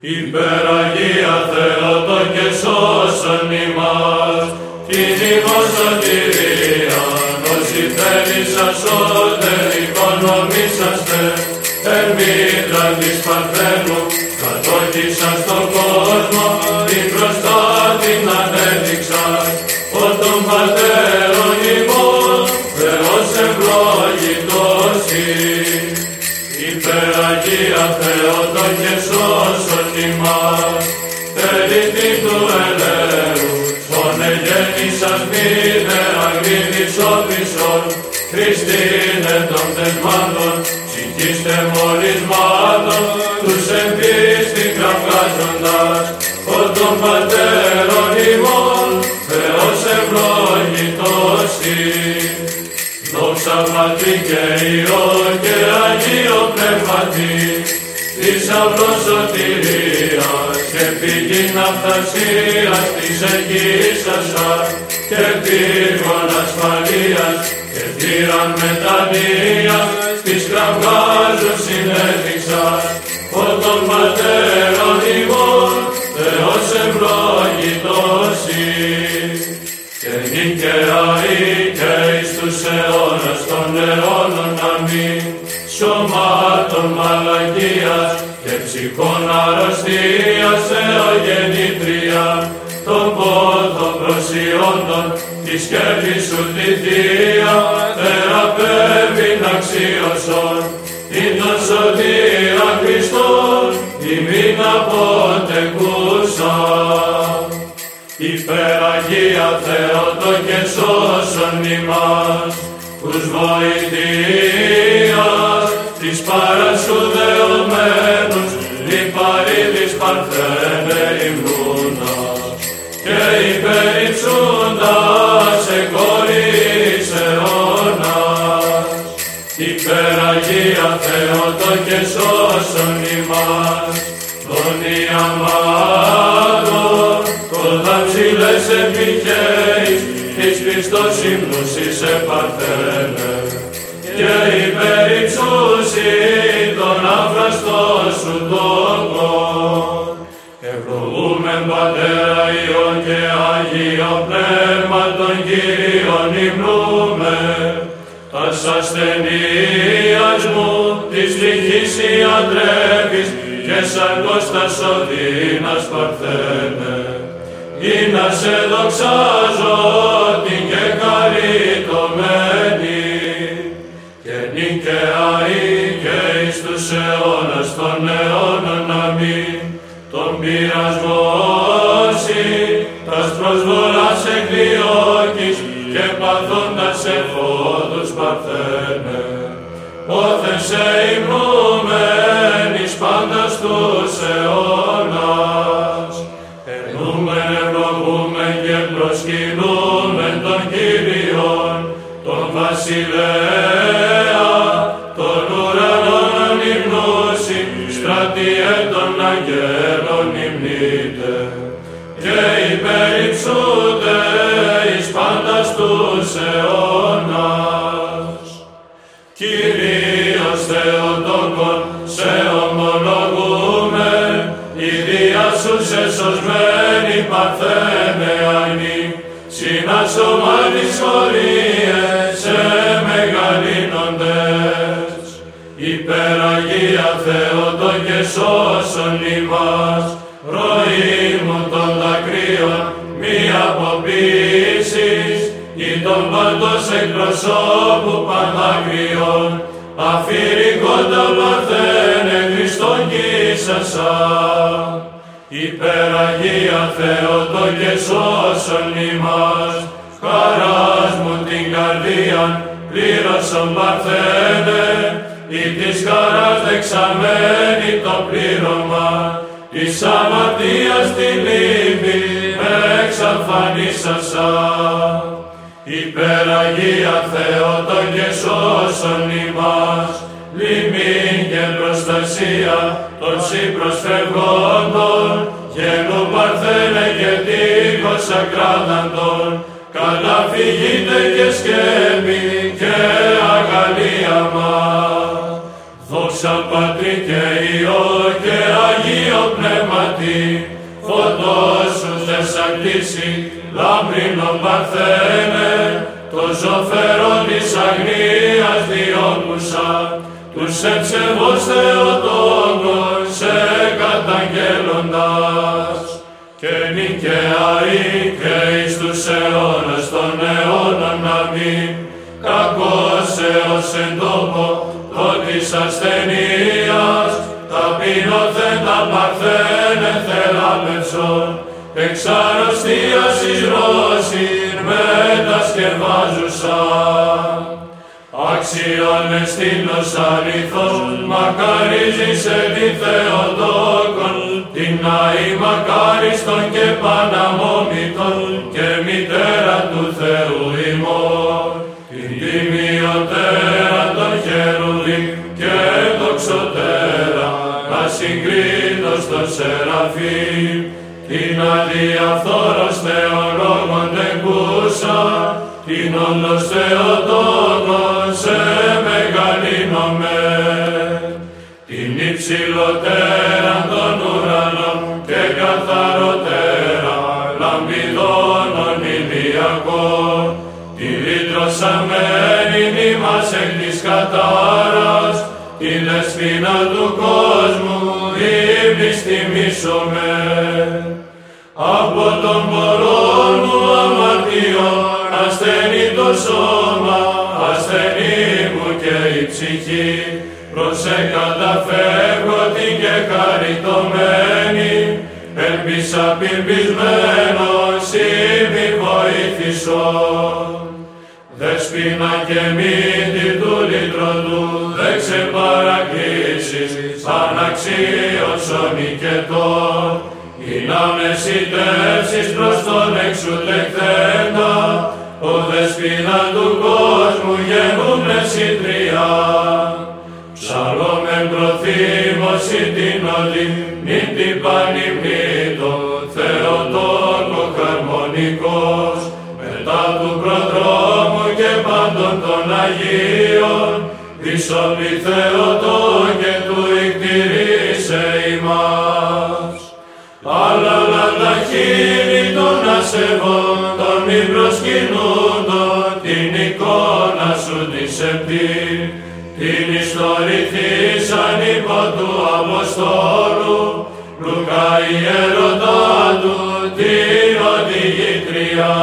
Υπεραγία Θεότο και σώσον ημάς, την ημάς σωτηρία, όσοι θέλησας ότε οικονομήσαστε, ερμήτρα της Παρθένου, Χριστίνε των θεσμάτων, ψυχήστε μολυσμάτων, τους εμπίστη κραυγάζοντας, ο των πατέρων ημών, Θεός ευλόγητος Δόξα Πατρί και Υιό και Αγίο Πνεύματι, θησαυρός σωτηρίας και πηγή ναυτασίας της εγγύησας και πύργων ασφαλείας και θύραν μετανοίας της κραυγάζων συνέδειξας, ο των πατέρων ημών, Θεός ευλόγητος και νικαιαή και εις τους αιώνας των αιώνων αμήν, σωμάτων μαλακίας και ψυχών αρρωστίας εωγεννήτρια, των πόθων προσιόντων, τη σκέπη σου τη θεία, θεραπεύειν αξίωσον, την τον σωτήρα Χριστόν, ημίν αποτεκούσαν. Υπεραγία Θεότο και σώσον ημάς, ους βοηθείας της παρασουδεωμένους λιπαρίδης παρθένε ημνούντας και υπερυψούντας Υπεραγία Θεότο και σώσον ημάς, τον Ιαμάτων, κοντά ψηλές επιχέεις, εις Χριστός ύμνους σε παρθένε, και υπερυψούσι τον αφραστό σου τόκον. Ευλογούμεν Πατέρα Υιόν και Άγιο Πνεύμα των Κύριων υμνούμε, τας ασθενείας μου της τυχής ιατρεύεις και σαν κόστας οδύνας παρθένε, ή να σε δοξάζω την και χαριτωμένη και νικαιαή και εις τους αιώνας των αιώνων αμήν, τον πειρασμό σοι, τας προσβολάς υμνείτε, και υπερυψούνται εις πάντας τους αιώνας. Κυρίως Θεοτόκον, σε ομολογούμε, η Δία σου σε σωσμένη παρθένε αϊνή, συνάσωμα της χωρίες σε μεγαλύνοντες. Υπεραγία Θεότο και σώσον ημάς, μη αποποίησης, ή των πάντως εκπροσώπου παντάκριων, αφηρικόντα παρθένε Χριστόν κοίσασα. Υπεραγία Θεότο και σώσον ημάς, χαράς μου την καρδία, πλήρωσον παρθένε, ή της χαράς δεξαμένη το πλήρωμα, της αμαρτίας τη λύπη εξαφανίσασα. Υπεραγία Θεότο και σώσον ημάς, λιμήν και προστασία των συμπροσφευγόντων, γένου παρθένε και τείχος ακράδαντων, καταφυγείτε και σκέπη και αγαλία Πατρί και Υιό και Αγίο Πνεύματι, φωτός σου θες αγγίσει, λάμπρινο Παρθένε, το ζωφερόν της αγνίας διώκουσα, τους εψεβώς Θεοτόκος σε καταγγέλλοντας. Και νικαιαή και εις τους αιώνας των αιώνων να μην, κακός έως εν τόπο, το της ασθενείας, ταπεινωθέντα παρθένε θεράπευσον, εξ αρρωστίας εις ρώσιν μετασκευάζουσα. Άξιον εστίνος αληθός, μακαρίζεις εν τη Θεοτόκον, την αή μακάριστον και παναμόμητον και μητέρα του Θεού ημών, την τιμιωτέρα να συγκρίτως των Σεραφείμ, την αδιαφθόρος Θεολόγων τεκούσα, την όντως Θεοτόκον σε μεγαλύνομαι. Την υψηλότερα των ουρανών και καθαροτέρα λαμπιδόνων ηλιακών, τη λύτρωσαμένη ημάς εκ της κατάρας, τη δεσπίνα του κόσμου ύμνης τιμήσομαι. Από τον πορών μου αμαρτιών ασθενεί το σώμα, ασθενεί μου και η ψυχή, προσε καταφεύγω την και χαριτωμένη, ελπίσα πυρπισμένος ημι βοήθησο. Δεσπίνα και μύτη του λυτρωτού, δε ξεπαρακλήσεις, αναξίωσον οικετών, ή να μεσητεύσεις προς τον εξουδεκτέντα, ο δεσπίνα του κόσμου γενούνε συντριά. Ψαλόμεν προθύμωση την όλη, νυν την πανημνήτω, Θεοτόκο χαρμονικός, μετά του προδρόμου και πάντων των Αγίων, δισόπι Θεοτόκε του εκτηρήσε ημάς. Αλλά τα χείλη των ασεβών, των μη προσκυνούντων, την εικόνα σου της σεπτή, την ιστορηθήσαν υπό του Αποστόλου, Λουκά ιερωτά του, την οδηγήτρια.